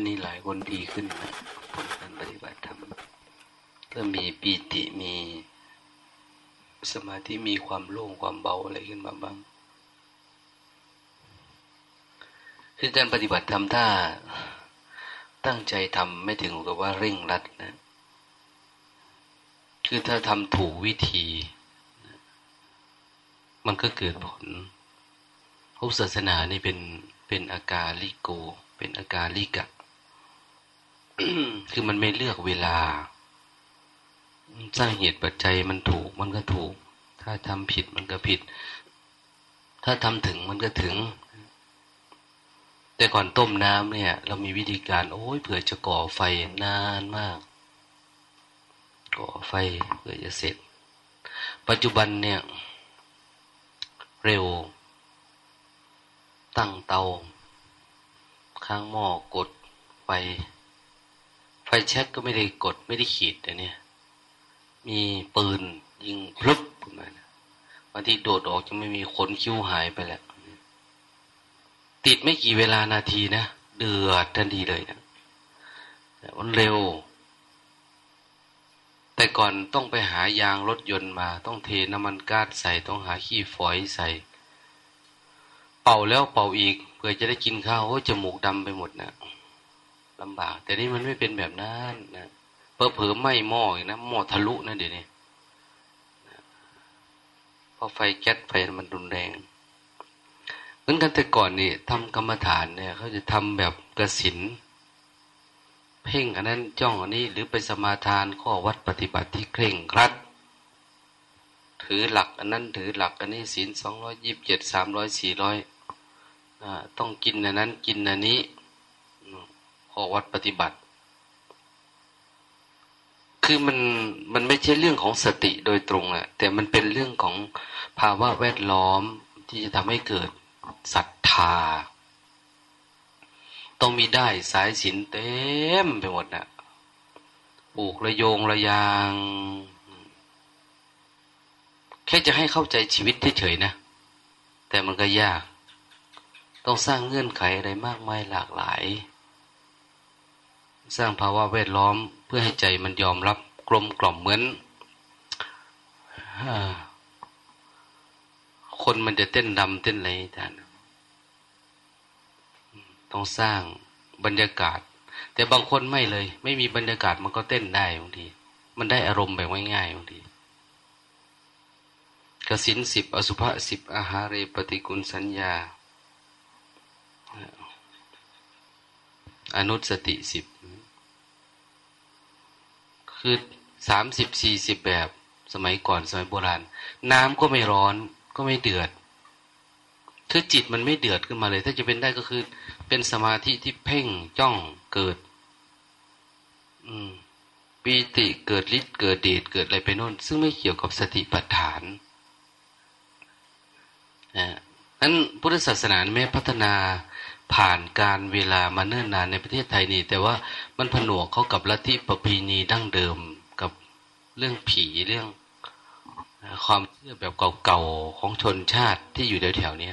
านนี้หลายคนดีขึ้นนะผลการปฏิบัติธรรมเริ่มมีปีติมีสมาธิมีความโล่งความเบาอะไรขึ้นมาบ้างคือการปฏิบัติธรรมถ้าตั้งใจทำไม่ถึงกับว่าเร่งรัดนะ คือถ้าทำถูกวิธี มันก็เกิดผลพุทธศาสนานี่เป็นเป็นอาการลิโก เป็นอาการลิกะ คือมันไม่เลือกเวลา สร้างเหตุปัจจัยมันถูก มันก็ถูก ถ้าทำผิดมันก็ผิด ถ้าทำถึงมันก็ถึง แต่ก่อนต้มน้ำเนี่ย เรามีวิธีการโอ้ยเผื่อจะก่อไฟนานมาก ก่อไฟเพื่อจะเสร็จ ปัจจุบันเนี่ย เร็ว ตั้งเตา ข้างหม้อกดไฟ ฟแช็กก็ไม่ได้กดไม่ได้ขีดแต่เนี่ย มีปืนยิงพลุบขึ้นมาบางทีโดดออกจะไม่มีขนคิ้วหายไปแล้วติดไม่กี่เวลานาทีนะเดือดทันทีเลยนะแต่มันเร็ว แต่ก่อนต้องไปหายางรถยนต์มา ต้องเทน้ำมันก๊าซใส่ต้องหาขี้ฝอยใส่ เป่าแล้วเป่าอีกเพื่อจะได้กินข้าวโอ้จมูกดำไปหมดนะ ลำบาก แต่นี่มันไม่เป็นแบบนั้นนะเพอเผอไหม้หม้ออีกนะหม้อทะลุนะเดี๋ยวนี้เพราะไฟแก๊สไฟมันรุนแรงเหมือนกันแต่ก่อนนี่ทำกรรมฐานเนี่ยเขาจะทำแบบกระสินเพ่งอันนั้นจ้องอันนี้หรือไปสมาทานข้อวัดปฏิบัติที่เคร่งครัด ถือหลักอันนั้นถือหลักอันนี้ศีลสองร้อยยิบเจ็ดสามร้อยสี่ร้อยต้องกินอันนั้นกินอันนี้ ข้อวัดปฏิบัติ คือมันมันไม่ใช่เรื่องของสติโดยตรงอะแต่มันเป็นเรื่องของภาวะแวดล้อมที่จะทำให้เกิดศรัทธา ต้องมีได้สายสินเต็มไปหมดนะปลูกระโยงระยาง แค่จะให้เข้าใจชีวิตเฉยๆนะ แต่มันก็ยาก ต้องสร้างเงื่อนไขอะไรมากมายหลากหลาย สร้างภาวะแวดล้อมเพื่อให้ใจมันยอมรับกลมกล่อมเหมือนคนมันจะเต้นดำเต้นอะไรท่านต้องสร้างบรรยากาศ แต่บางคนไม่เลย ไม่มีบรรยากาศมันก็เต้นได้บางที มันได้อารมณ์แบบง่ายๆบางทีกสินสิบอสุภะสิบอาหารเรปฏิกุลสัญญา อนุสติสิบ คือสามสิบสี่สิบแบบสมัยก่อนสมัยโบราณ น้ำก็ไม่ร้อนก็ไม่เดือด คือจิตมันไม่เดือดขึ้นมาเลย ถ้าจะเป็นได้ก็คือ เป็นสมาธิที่เพ่งจ้องเกิด อืมปีติเกิดฤทธิ์เกิดเดชเกิดอะไรไปโน่น ซึ่งไม่เกี่ยวกับสติปัฏฐานนะนั้นพุทธศาสนาไม่พัฒนา ผ่านการเวลามาเนิ่นนานในประเทศไทยนี่ แต่ว่ามันผนวกเข้ากับลัทธิประเพณีดั้งเดิมกับเรื่องผีเรื่อง ความเชื่อแบบเก่าๆของชนชาติที่อยู่แถวๆนี้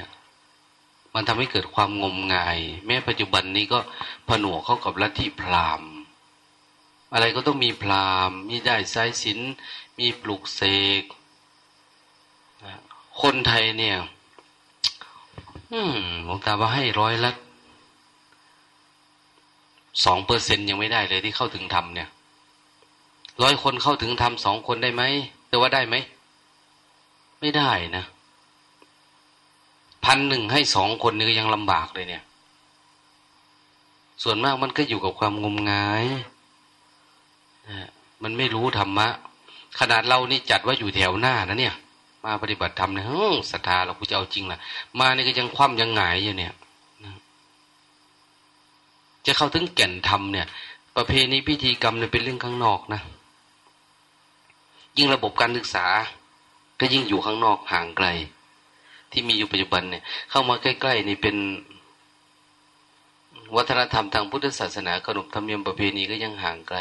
มันทำให้เกิดความงมงาย แม้ปัจจุบันนี้ก็ผนวกเข้ากับลัทธิพราหมณ์ อะไรก็ต้องมีพราหมณ์ มีได้สายศิลมีปลุกเสกคนไทยเนี่ย อืมหลวงตาว่าให้ร้อยละ สองเปอร์เซ็นยังไม่ได้เลยที่เข้าถึงธรรมเนี่ยร้อยคนเข้าถึงธรรมสองคนได้ไหมแต่ว่าได้ไหม ไม่ได้นะพันหนึ่งให้สองคนนี่ก็ยังลำบากเลยเนี่ย ส่วนมากมันก็อยู่กับความงมงายมันไม่รู้ธรรมะ ขนาดเรานี่จัดว่าอยู่แถวหน้านะเนี่ย มาปฏิบัติธรรมเนี่ยศรัทธาเราคูจะเอาจริงล่ะ มานี่ก็ยังคว่ำยังหงายอยู่เนี่ย จะเข้าถึงแก่นธรรมเนี่ย ประเพณีพิธีกรรมเนี่ยเป็นเรื่องข้างนอกนะ ยิ่งระบบการศึกษา ก็ยิ่งอยู่ข้างนอกห่างไกล ที่มีอยู่ปัจจุบันเนี่ย เข้ามาใกล้ๆนี่เป็น วัฒนธรรมทางพุทธศาสนาขนบธรรมเนียมประเพณีก็ยังห่างไกล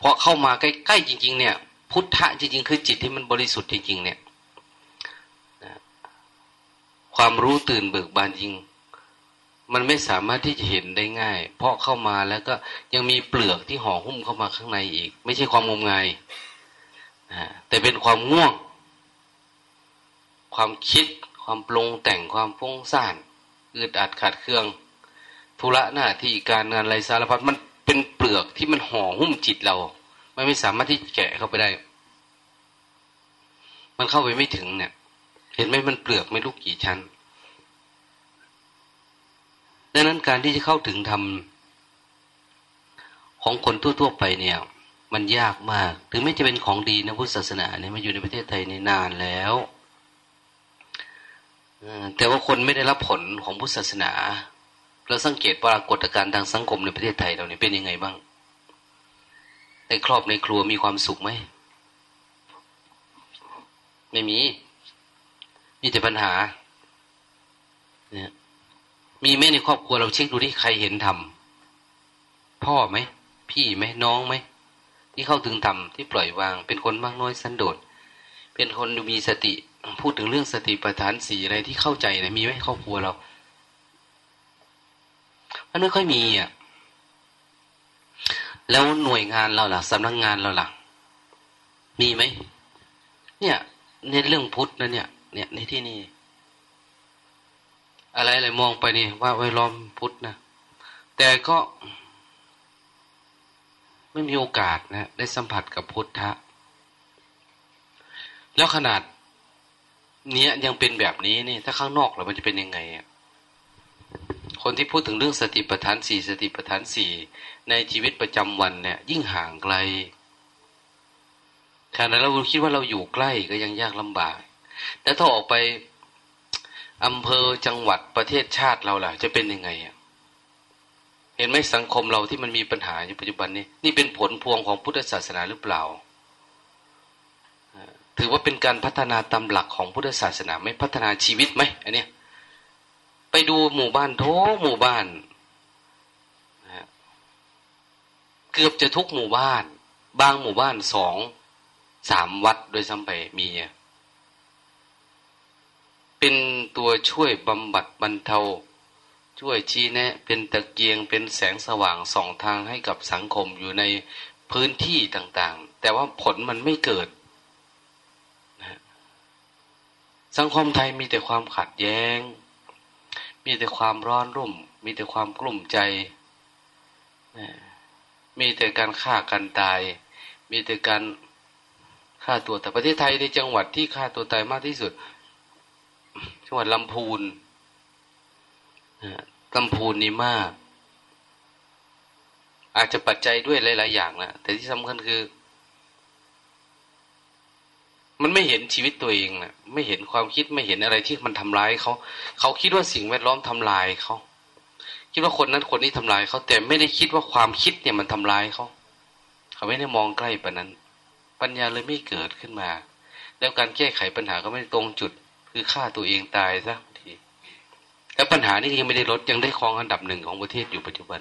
พอเข้ามาใกล้ๆจริง ๆ เนี่ย พุทธะจริง ๆ คือจิตที่มันบริสุทธิ์จริง ๆ เนี่ยความรู้ตื่นเบิกบานจริง มันไม่สามารถที่จะเห็นได้ง่าย เพราะเข้ามาแล้วก็ยังมีเปลือกที่ห่อหุ้มเข้ามาข้างในอีก ไม่ใช่ความงมงายแต่เป็นความง่วง ความคิด ความปรุงแต่งความฟุ้งซ่านอึดอัดขาดเครื่องธุระหน้าที่การงานไรสารพัดมันเป็นเปลือกที่มันห่อหุ้มจิตเรา มันไม่สามารถที่แกะเข้าไปได้ มันเข้าไปไม่ถึงเนี่ย เห็นไหมมันเปลือกไม่รู้กี่ชั้น ดังนั้นการที่จะเข้าถึงธรรมของคนทั่วๆไปเนี่ย มันยากมาก ถึงไม่จะเป็นของดีนะพุทธศาสนาเนี่ยมาอยู่ในประเทศไทยในนานแล้วแต่ว่าคนไม่ได้รับผลของพุทธศาสนาเราสังเกตปรากฏการณ์ทางสังคมในประเทศไทยเราเนี่ยเป็นยังไงบ้างในครอบในครัวมีความสุขไหมไม่มี มีแต่ปัญหา เนี่ย มีไหมในครอบครัวเราเช็คดูที่ใครเห็นทำพ่อไหม พี่ไหมน้องไหม ที่เข้าถึงธรรมที่ปล่อยวาง เป็นคนมากน้อยสันโดษ เป็นคนมีสติพูดถึงเรื่องสติปัฏฐานสี่อะไรที่เข้าใจนะมีไหมครอบครัวเรา มันไม่ค่อยมีอะแล้วหน่วยงานเราล่ะสำนักงงานเราล่ะ มีไหมเนี่ยในเรื่องพุทธนะเนี่ย เนี่ยในที่นี่ อะไรอะไรมองไปนี่ ว่าไว้ล้อมพุทธนะ แต่ก็ไม่มีโอกาสนะ ได้สัมผัสกับพุทธะ แล้วขนาด เนี้ยยังเป็นแบบนี้นี่ ถ้าข้างนอกแล้วมันจะเป็นยังไงอะคนที่พูดถึงเรื่องสติปัฏฐานสี่สติปัฏฐานสี่ในชีวิตประจำวันเนี่ย ยิ่งห่างไกลขณะเราคิดว่าเราอยู่ใกล้ก็ยังยากลำบาก แต่ถ้าออกไป อำเภอจังหวัดประเทศชาติเราล่ะ จะเป็นยังไงอะเห็นไหมสังคมเราที่มันมีปัญหาในปัจจุบันนี้ นี่เป็นผลพวงของพุทธศาสนาหรือเปล่า ถือว่าเป็นการพัฒนาตามหลักของพุทธศาสนาไม่พัฒนาชีวิตไหมอันนี้ไปดูหมู่บ้านทุกหมู่บ้านเกือบจะทุกหมู่บ้าน บางหมู่บ้านสองสามวัดโดยซ้ำไปมีเป็นตัวช่วยบำบัดบรรเทา ช่วยชี้แนะ เป็นตะเกียงเป็นแสงสว่างสองทางให้กับสังคมอยู่ในพื้นที่ต่างๆ แต่ว่าผลมันไม่เกิดนะสังคมไทยมีแต่ความขัดแย้ง มีแต่ความร้อนรุ่ม มีแต่ความกลุ่มใจมีแต่การฆ่ากันตาย มีแต่การฆ่าตัวแต่ประเทศไทยในจังหวัดที่ฆ่าตัวตายมากที่สุด จังหวัดลำพูนลำพูนนี่มาก อาจจะปัจจัยด้วยหลาย ๆ อย่างนะแต่ที่สำคัญคือ มันไม่เห็นชีวิตตัวเองนะไม่เห็นความคิดไม่เห็นอะไรที่มันทำร้ายเขาเขาคิดว่าสิ่งแวดล้อมทำลายเขาคิดว่าคนนั้นคนนี้ทำลายเขาแต่ไม่ได้คิดว่าความคิดเนี่ยมันทำลายเขาเขาไม่ได้มองใกล้ปะนั้น ปัญญาเลยไม่เกิดขึ้นมา แล้วการแก้ไขปัญหาก็ไม่ตรงจุด คือฆ่าตัวเองตายซะที แล้วปัญหานี้ยังไม่ได้ลดยังได้ครองอันดับหนึ่งของประเทศอยู่ปัจจุบัน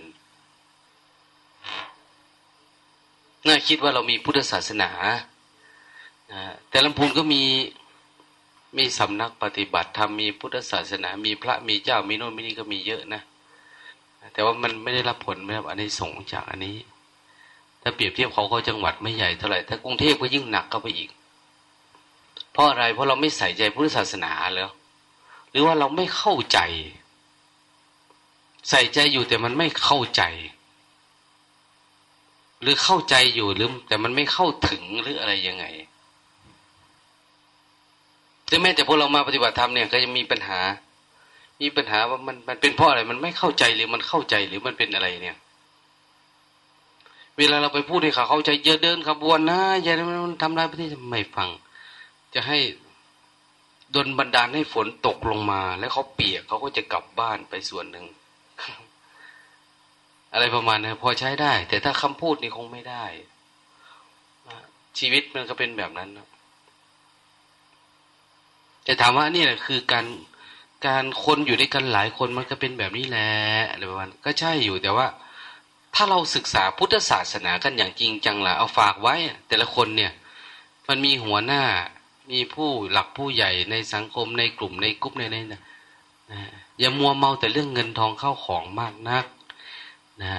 น่าคิดว่าเรามีพุทธศาสนาแต่ลำพูนก็มีมีสำนักปฏิบัติธรรมมีพุทธศาสนา มีพระมีเจ้ามีโน่นมีนี่ก็มีเยอะนะแต่ว่ามันไม่ได้รับผลไม่รับอันนี้ส่งจากอันนี้ ถ้าเปรียบเทียบเขาเขาจังหวัดไม่ใหญ่เท่าไหร่ถ้ากรุงเทพก็ยิ่งหนักเข้าไปอีก เพราะอะไร เพราะเราไม่ใส่ใจพุทธศาสนาแล้วหรือว่าเราไม่เข้าใจ ใส่ใจอยู่แต่มันไม่เข้าใจ หรือเข้าใจอยู่หรือแต่มันไม่เข้าถึงหรืออะไรยังไงถึงแม้แต่พวกเรามาปฏิบัติธรรมเนี่ยก็จะมีปัญหา มีปัญหาว่ามันมันเป็นเพราะอะไร มันไม่เข้าใจหรือมันเข้าใจหรือมันเป็นอะไรเนี่ย เวลาเราไปพูดให้เขาเข้าใจเยอะเดินขบวนนะอย่ามันทำลายประเทศไม่ฟัง จะให้ดนบันดาลให้ฝนตกลงมา แล้วเขาเปียกเขาก็จะกลับบ้านไปส่วนหนึ่ง อะไรประมาณนี้พอใช้ได้ แต่ถ้าคำพูดนี่คงไม่ได้ ชีวิตมันก็เป็นแบบนั้นนะแต่ถามว่านี่แหละคือการการคนอยู่ด้วยกันหลายคนมันก็เป็นแบบนี้แหละอะไรประมาณก็ใช่อยู่แต่ว่า ถ้าเราศึกษาพุทธศาสนากันอย่างจริงจังละเอาฝากไว้ แต่ละคนเนี่ย มันมีหัวหน้า มีผู้หลักผู้ใหญ่ในสังคมในกลุ่มในกลุ่มในในนะอย่ามัวเมาแต่เรื่องเงินทองเข้าของมากนักนะ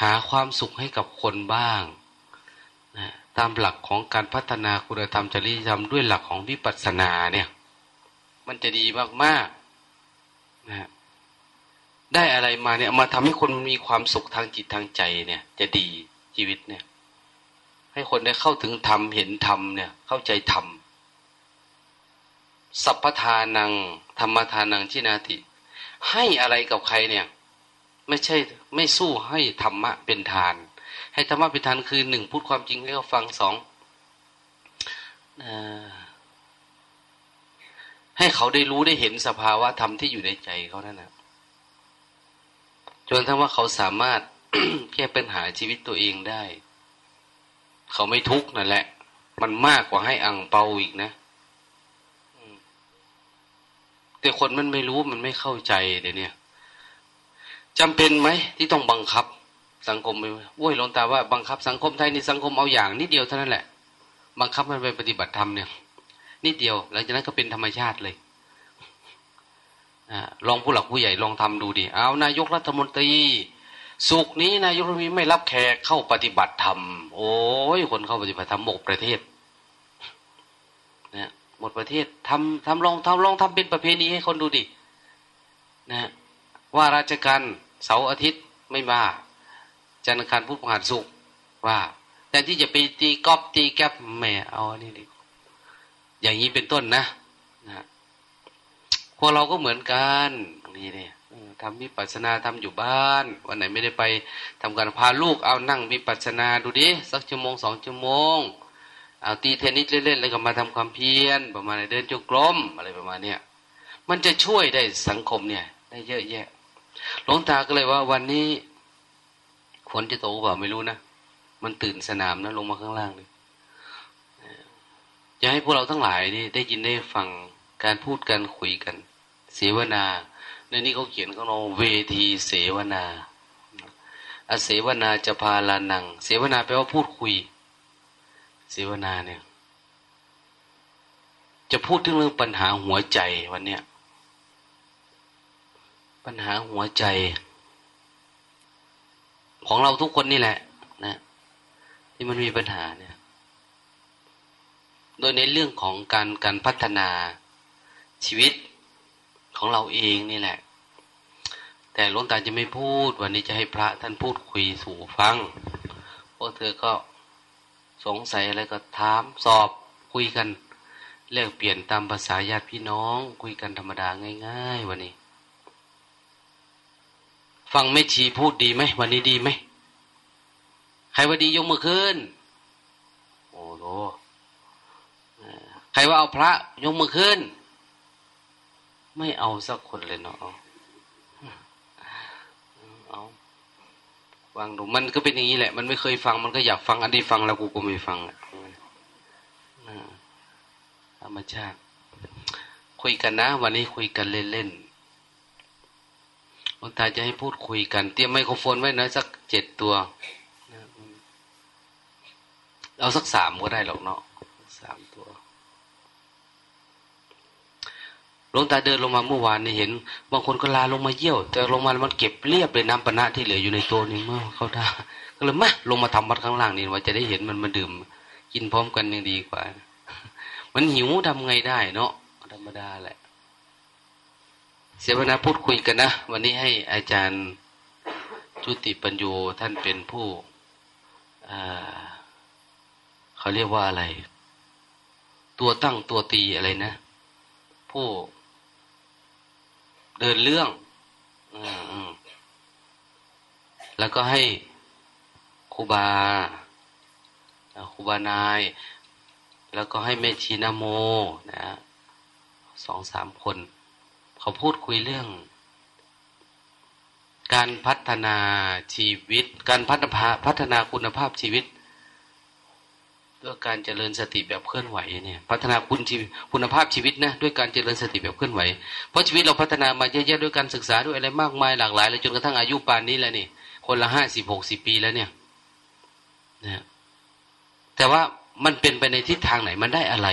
หาความสุขให้กับคนบ้างนะตามหลักของการพัฒนาคุณธรรมจริยธรรมด้วยหลักของวิปัสสนาเนี่ย มันจะดีมากๆนะได้อะไรมาเนี่ยมาทำให้คนมีความสุขทางจิตทางใจเนี่ย จะดีชีวิตเนี่ย ให้คนได้เข้าถึงธรรมเห็นธรรมเนี่ย เข้าใจธรรม สัพพทานัง ธรรมทานังชินาติ ให้อะไรกับใครเนี่ย ไม่ใช่ไม่สู้ให้ธรรมะเป็นทาน ให้ธรรมะเป็นทานคือหนึ่งพูดความจริงให้เขาฟังสองให้เขาได้รู้ได้เห็นสภาวะธรรมที่อยู่ในใจเขานั่นนะจนทั้งว่าเขาสามารถแก้ปัญหาชีวิตตัวเองได้ เขาไม่ทุกข์นั่นแหละ มันมากกว่าให้อังเปาอีกนะ แต่คนมันไม่รู้มันไม่เข้าใจเดี๋ยวนี้จำเป็นไหมที่ต้องบังคับ สังคมไปโว้ยลงตาว่าบังคับ สังคมไทยนี่สังคมเอาอย่างนิดเดียวเท่านั้นแหละ บังคับมันไปปฏิบัติธรรมเนี่ยนิดเดียวหลังจากนั้นก็เป็นธรรมชาติเลยอลองผู้หลักผู้ใหญ่ลองทำดูดิเอานายกรัฐมนตรีสุกนี้นายกรัฐมนตรีไม่รับแขกเข้าปฏิบัติธรรมโอ้ยคนเข้าปฏิบัติธรรมหมกประเทศ หมดประเทศทำทำลองทำลองทำเป็นประเพณีให้คนดูดินะว่าราชการเสาร์อาทิตย์ไม่มาจันทร์การพุธพฤหัสสุกว่าแต่ที่จะไปตีกอบตีแก๊บแม่เอาอันนี้ดิอย่างนี้เป็นต้นนะนะพวกเราก็เหมือนกันนี่เนี่ยทำวิปัสนาทำอยู่บ้าน วันไหนไม่ได้ไปทำการพาลูกเอานั่งวิปัสนาดูดิสักชั่วโมงสองชั่วโมง เอาตีเทนนิสเล่นๆแล้วก็มาทำความเพียรประมาณเดินจงกรมอะไรประมาณเนี้ยมันจะช่วยได้สังคมเนี่ย ได้เยอะแยะหลวงตาก็เลยว่า วันนี้ฝนจะตกเปล่าไม่รู้นะมันตื่นสนามนะลงมาข้างล่างเลยจะให้พวกเราทั้งหลายนี่ได้ยินได้ฟังการพูดกันคุยกัน เสวนา ในนี้เขาเขียนเขาเราเวทีเสวนาอเสวนาจะพาลานัง เสวนาแปลว่าพูดคุย เสวนาเนี่ย จะพูดถึงเรื่องปัญหาหัวใจวันเนี้ยปัญหาหัวใจ ของเราทุกคนนี่แหละ นะ ที่มันมีปัญหาเนี่ย โดยในเรื่องของการการพัฒนาชีวิตของเราเองนี่แหละ แต่หลวงตาจะไม่พูด วันนี้จะให้พระท่านพูดคุยสู่ฟังพวกเธอก็ สงสัยอะไรก็ถามสอบคุยกันเรียกเปลี่ยนตามภาษาญาติพี่น้อง คุยกันธรรมดาง่าย ๆ วันนี้ ฟังไม่ชีพูดดีไหมวันนี้ดีไหมใครว่าดียกมือขึ้นโอ้โหใครว่าเอาพระยกมือขึ้น ไม่เอาสักคนเลยเนาะ เอา ฟังดูมันก็เป็นอย่างนี้แหละ มันไม่เคยฟังมันก็อยากฟังอันนี้ฟังแล้วกูก็ไม่ฟังธรรมชาติ คุยกันนะ วันนี้คุยกันเล่นๆหลวงตาจะให้พูดคุยกัน เตรียมไมโครโฟนไว้นะสักเจ็ดตัวเอาสักสามก็ได้หรอกเนาะสามตัว ลวงตาเดินลงมาเมื่อวานนี่เห็น บางคนก็ลาลงมาเยี่ยว แต่ลงมามันเก็บเรียบเลยน้ำปนะที่เหลืออยู่ในตัวนี่เมื่อเขาได้ก็เลยมาลงมาทำวัดข้างล่างนี่ว่าจะได้เห็นมันมาดื่ม กินพร้อมกันยังดีกว่า มันหิวทำไงได้เนาะธรรมดาแหละ เสวนาพูดคุยกันนะวันนี้ให้อาจารย์จุติปัญโยท่านเป็นผู้เขาเรียกว่าอะไร ตัวตั้งตัวตีอะไรนะ ผู้ เดินเรื่องแล้วก็ให้ครูบาครูบานาย แล้วก็ให้แม่ชีนาโมนะสองสามคน เขาพูดคุยเรื่อง การพัฒนาชีวิต การพัฒนาพัฒนาคุณภาพชีวิต ด้วยการเจริญสติแบบเคลื่อนไหวเนี่ย พัฒนาคุณชีคุณภาพชีวิตนะด้วยการเจริญสติแบบเคลื่อนไหว เพราะชีวิตเราพัฒนามาเยอะๆด้วยการศึกษาด้วยอะไรมากมายหลากหลายเลยจนกระทั่งอายุปานนี้แล้วนี่คนละห้าสิบหกสิบปีแล้วเนี่ยนะแต่ว่ามันเป็นไปในทิศทางไหนมันได้อะไร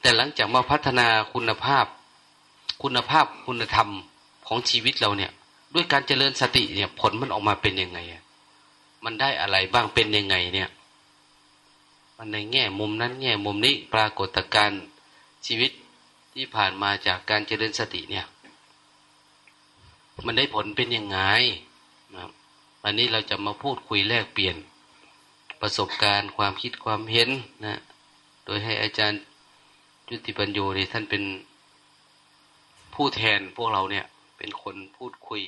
แต่หลังจากมาพัฒนาคุณภาพ คุณภาพคุณธรรมของชีวิตเราเนี่ย ด้วยการเจริญสติเนี่ย ผลมันออกมาเป็นยังไงมันได้อะไรบ้างเป็นยังไงเนี่ย มันในแง่มุมนั้นแง่มุมนี้ปรากฏการณ์ชีวิตที่ผ่านมาจากการเจริญสติเนี่ย มันได้ผลเป็นยังไงนะวันนี้เราจะมาพูดคุยแลกเปลี่ยนประสบการณ์ความคิดความเห็นนะโดยให้อาจารย์ยุติปัญโยนี่ท่านเป็นผู้แทนพวกเราเนี่ย เป็นคนพูดคุย